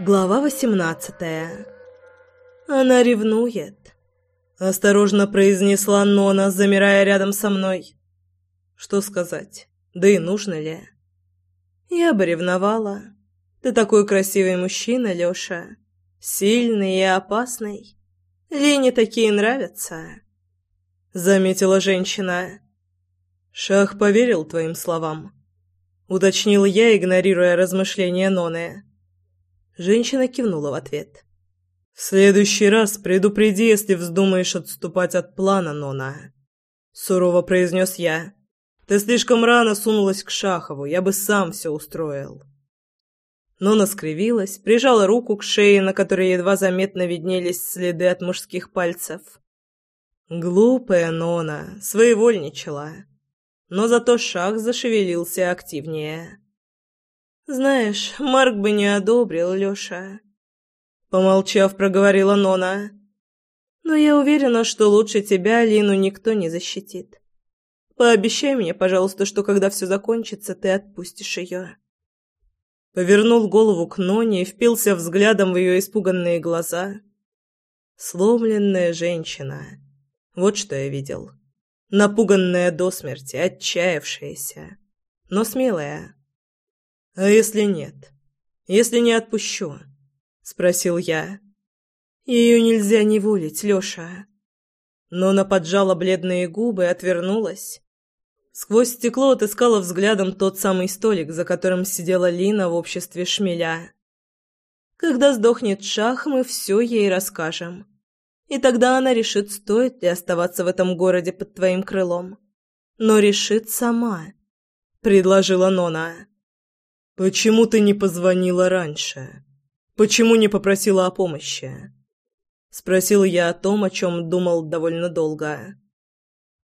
Глава восемнадцатая. Она ревнует. Осторожно произнесла Нона, замирая рядом со мной. Что сказать? Да и нужно ли? Я бы ревновала. Ты такой красивый мужчина, Лёша. Сильный и опасный. Лене такие нравятся. Заметила женщина. Шах поверил твоим словам. Уточнил я, игнорируя размышления Ноны. Женщина кивнула в ответ. «В следующий раз предупреди, если вздумаешь отступать от плана, Нона», — сурово произнес я. «Ты слишком рано сунулась к Шахову, я бы сам все устроил». Нона скривилась, прижала руку к шее, на которой едва заметно виднелись следы от мужских пальцев. Глупая Нона, своевольничала. Но зато Шах зашевелился активнее. «Знаешь, Марк бы не одобрил, Лёша», — помолчав, проговорила Нона. «Но я уверена, что лучше тебя Лину никто не защитит. Пообещай мне, пожалуйста, что когда все закончится, ты отпустишь её». Повернул голову к Ноне и впился взглядом в её испуганные глаза. Сломленная женщина. Вот что я видел. Напуганная до смерти, отчаявшаяся, но смелая. «А если нет? Если не отпущу?» — спросил я. «Ее нельзя неволить, Леша». Но она поджала бледные губы и отвернулась. Сквозь стекло отыскала взглядом тот самый столик, за которым сидела Лина в обществе шмеля. «Когда сдохнет шах, мы все ей расскажем. И тогда она решит, стоит ли оставаться в этом городе под твоим крылом. Но решит сама», — предложила Нона. «Почему ты не позвонила раньше? Почему не попросила о помощи?» Спросил я о том, о чем думал довольно долго.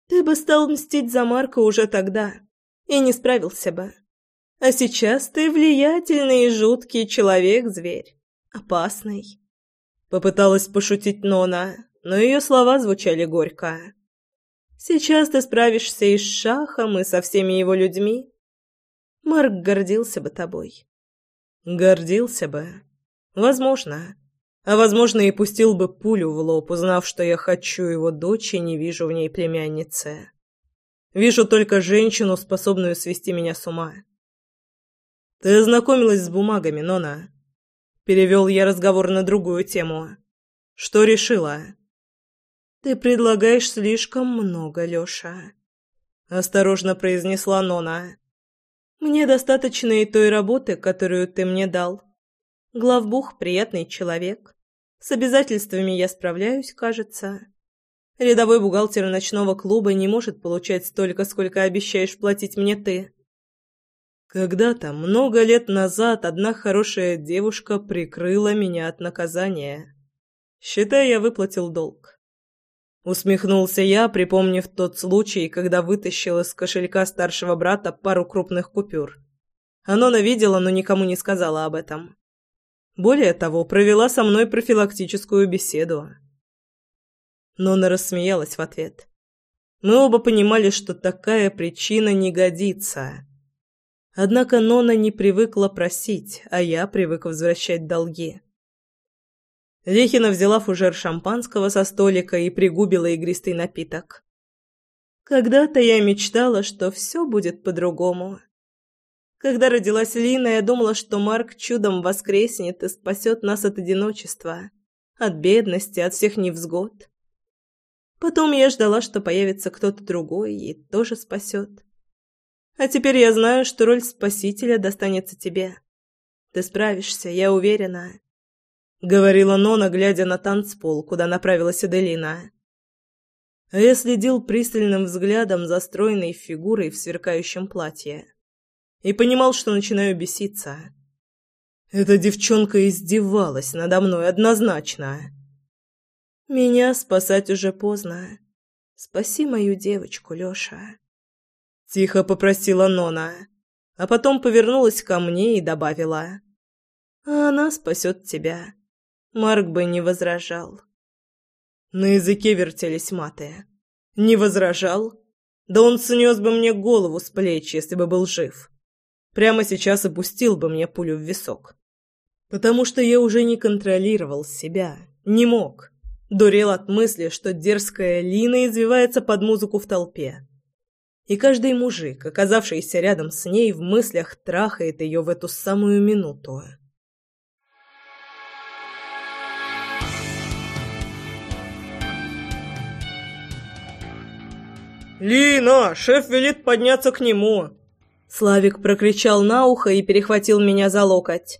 «Ты бы стал мстить за Марка уже тогда и не справился бы. А сейчас ты влиятельный и жуткий человек-зверь. Опасный». Попыталась пошутить Нона, но ее слова звучали горько. «Сейчас ты справишься и с Шахом, и со всеми его людьми, Марк гордился бы тобой. Гордился бы. Возможно. А возможно и пустил бы пулю в лоб, узнав, что я хочу его дочь и не вижу в ней племянницы. Вижу только женщину, способную свести меня с ума. Ты ознакомилась с бумагами, Нона? Перевел я разговор на другую тему. Что решила? Ты предлагаешь слишком много, Лёша. Осторожно произнесла Нона. Мне достаточно и той работы, которую ты мне дал. Главбух — приятный человек. С обязательствами я справляюсь, кажется. Рядовой бухгалтер ночного клуба не может получать столько, сколько обещаешь платить мне ты. Когда-то, много лет назад, одна хорошая девушка прикрыла меня от наказания. Считай, я выплатил долг. Усмехнулся я, припомнив тот случай, когда вытащил из кошелька старшего брата пару крупных купюр. Анона видела, но никому не сказала об этом. Более того, провела со мной профилактическую беседу. Нона рассмеялась в ответ. Мы оба понимали, что такая причина не годится. Однако Нона не привыкла просить, а я привык возвращать долги. Лехина взяла фужер шампанского со столика и пригубила игристый напиток. Когда-то я мечтала, что все будет по-другому. Когда родилась Лина, я думала, что Марк чудом воскреснет и спасет нас от одиночества, от бедности, от всех невзгод. Потом я ждала, что появится кто-то другой и тоже спасет. А теперь я знаю, что роль спасителя достанется тебе. Ты справишься, я уверена. — говорила Нона, глядя на танцпол, куда направилась Аделина. Я следил пристальным взглядом за стройной фигурой в сверкающем платье и понимал, что начинаю беситься. Эта девчонка издевалась надо мной однозначно. Меня спасать уже поздно. Спаси мою девочку, Лёша. Тихо попросила Нона, а потом повернулась ко мне и добавила. А она спасет тебя. Марк бы не возражал. На языке вертелись маты. Не возражал? Да он снес бы мне голову с плеч, если бы был жив. Прямо сейчас опустил бы мне пулю в висок. Потому что я уже не контролировал себя, не мог. Дурел от мысли, что дерзкая Лина извивается под музыку в толпе. И каждый мужик, оказавшийся рядом с ней, в мыслях трахает ее в эту самую минуту. «Лина, шеф велит подняться к нему!» Славик прокричал на ухо и перехватил меня за локоть.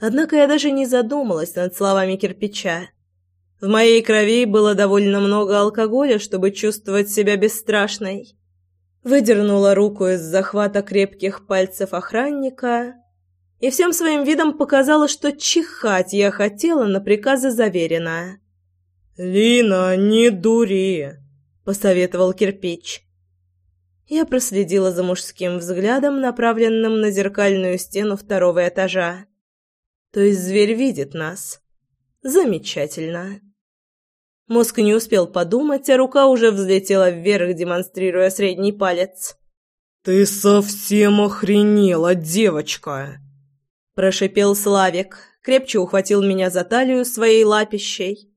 Однако я даже не задумалась над словами кирпича. В моей крови было довольно много алкоголя, чтобы чувствовать себя бесстрашной. Выдернула руку из захвата крепких пальцев охранника и всем своим видом показала, что чихать я хотела на приказы заверена. «Лина, не дури!» — посоветовал кирпич. Я проследила за мужским взглядом, направленным на зеркальную стену второго этажа. То есть зверь видит нас. Замечательно. Мозг не успел подумать, а рука уже взлетела вверх, демонстрируя средний палец. «Ты совсем охренела, девочка!» Прошипел Славик, крепче ухватил меня за талию своей лапищей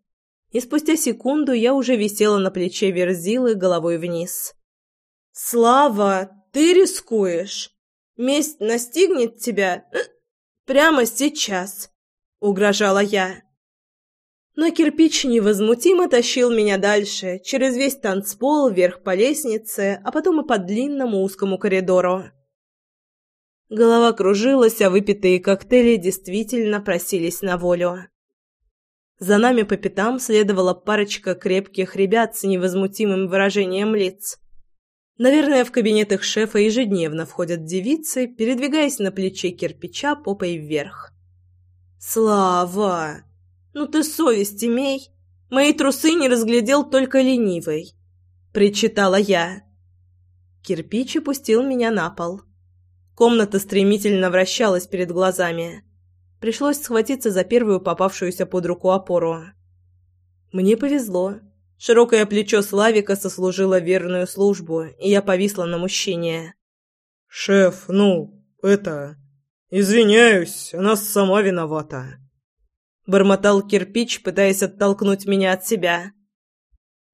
и спустя секунду я уже висела на плече Верзилы головой вниз. «Слава, ты рискуешь! Месть настигнет тебя э, прямо сейчас!» — угрожала я. Но кирпич невозмутимо тащил меня дальше, через весь танцпол, вверх по лестнице, а потом и по длинному узкому коридору. Голова кружилась, а выпитые коктейли действительно просились на волю. За нами по пятам следовала парочка крепких ребят с невозмутимым выражением лиц. Наверное, в кабинет их шефа ежедневно входят девицы, передвигаясь на плече кирпича попой вверх. «Слава! Ну ты совесть имей! Мои трусы не разглядел только ленивый!» — причитала я. Кирпич опустил меня на пол. Комната стремительно вращалась перед глазами. Пришлось схватиться за первую попавшуюся под руку опору. Мне повезло. Широкое плечо Славика сослужило верную службу, и я повисла на мужчине. «Шеф, ну, это... Извиняюсь, она сама виновата». Бормотал кирпич, пытаясь оттолкнуть меня от себя.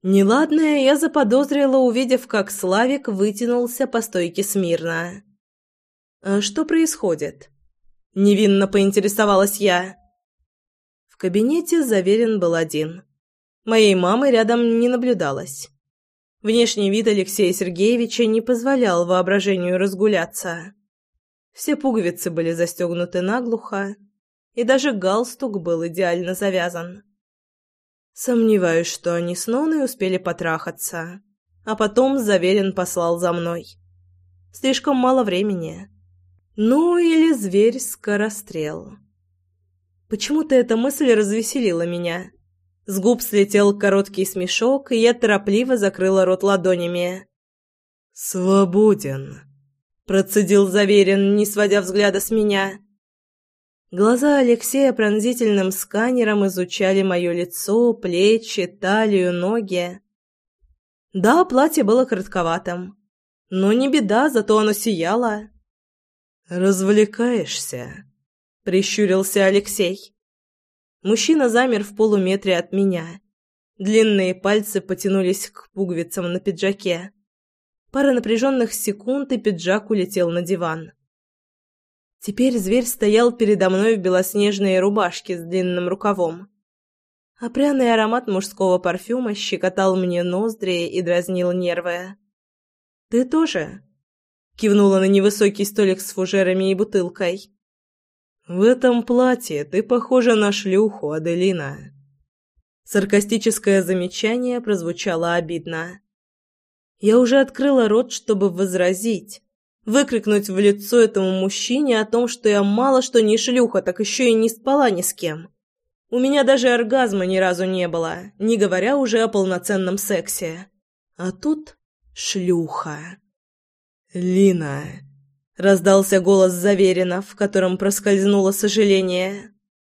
Неладное я заподозрила, увидев, как Славик вытянулся по стойке смирно. «А что происходит?» Невинно поинтересовалась я. В кабинете Заверин был один. Моей мамы рядом не наблюдалось. Внешний вид Алексея Сергеевича не позволял воображению разгуляться. Все пуговицы были застегнуты наглухо, и даже галстук был идеально завязан. Сомневаюсь, что они с Ноной успели потрахаться, а потом Заверин послал за мной. Слишком мало времени. Ну, или зверь-скорострел. Почему-то эта мысль развеселила меня. С губ слетел короткий смешок, и я торопливо закрыла рот ладонями. «Свободен», — процедил Заверин, не сводя взгляда с меня. Глаза Алексея пронзительным сканером изучали мое лицо, плечи, талию, ноги. Да, платье было коротковатым. Но не беда, зато оно сияло. «Развлекаешься?» — прищурился Алексей. Мужчина замер в полуметре от меня. Длинные пальцы потянулись к пуговицам на пиджаке. Пара напряженных секунд, и пиджак улетел на диван. Теперь зверь стоял передо мной в белоснежной рубашке с длинным рукавом. А пряный аромат мужского парфюма щекотал мне ноздри и дразнил нервы. «Ты тоже?» Кивнула на невысокий столик с фужерами и бутылкой. «В этом платье ты похожа на шлюху, Аделина». Саркастическое замечание прозвучало обидно. Я уже открыла рот, чтобы возразить, выкрикнуть в лицо этому мужчине о том, что я мало что не шлюха, так еще и не спала ни с кем. У меня даже оргазма ни разу не было, не говоря уже о полноценном сексе. А тут шлюха. «Лина!» — раздался голос Заверина, в котором проскользнуло сожаление.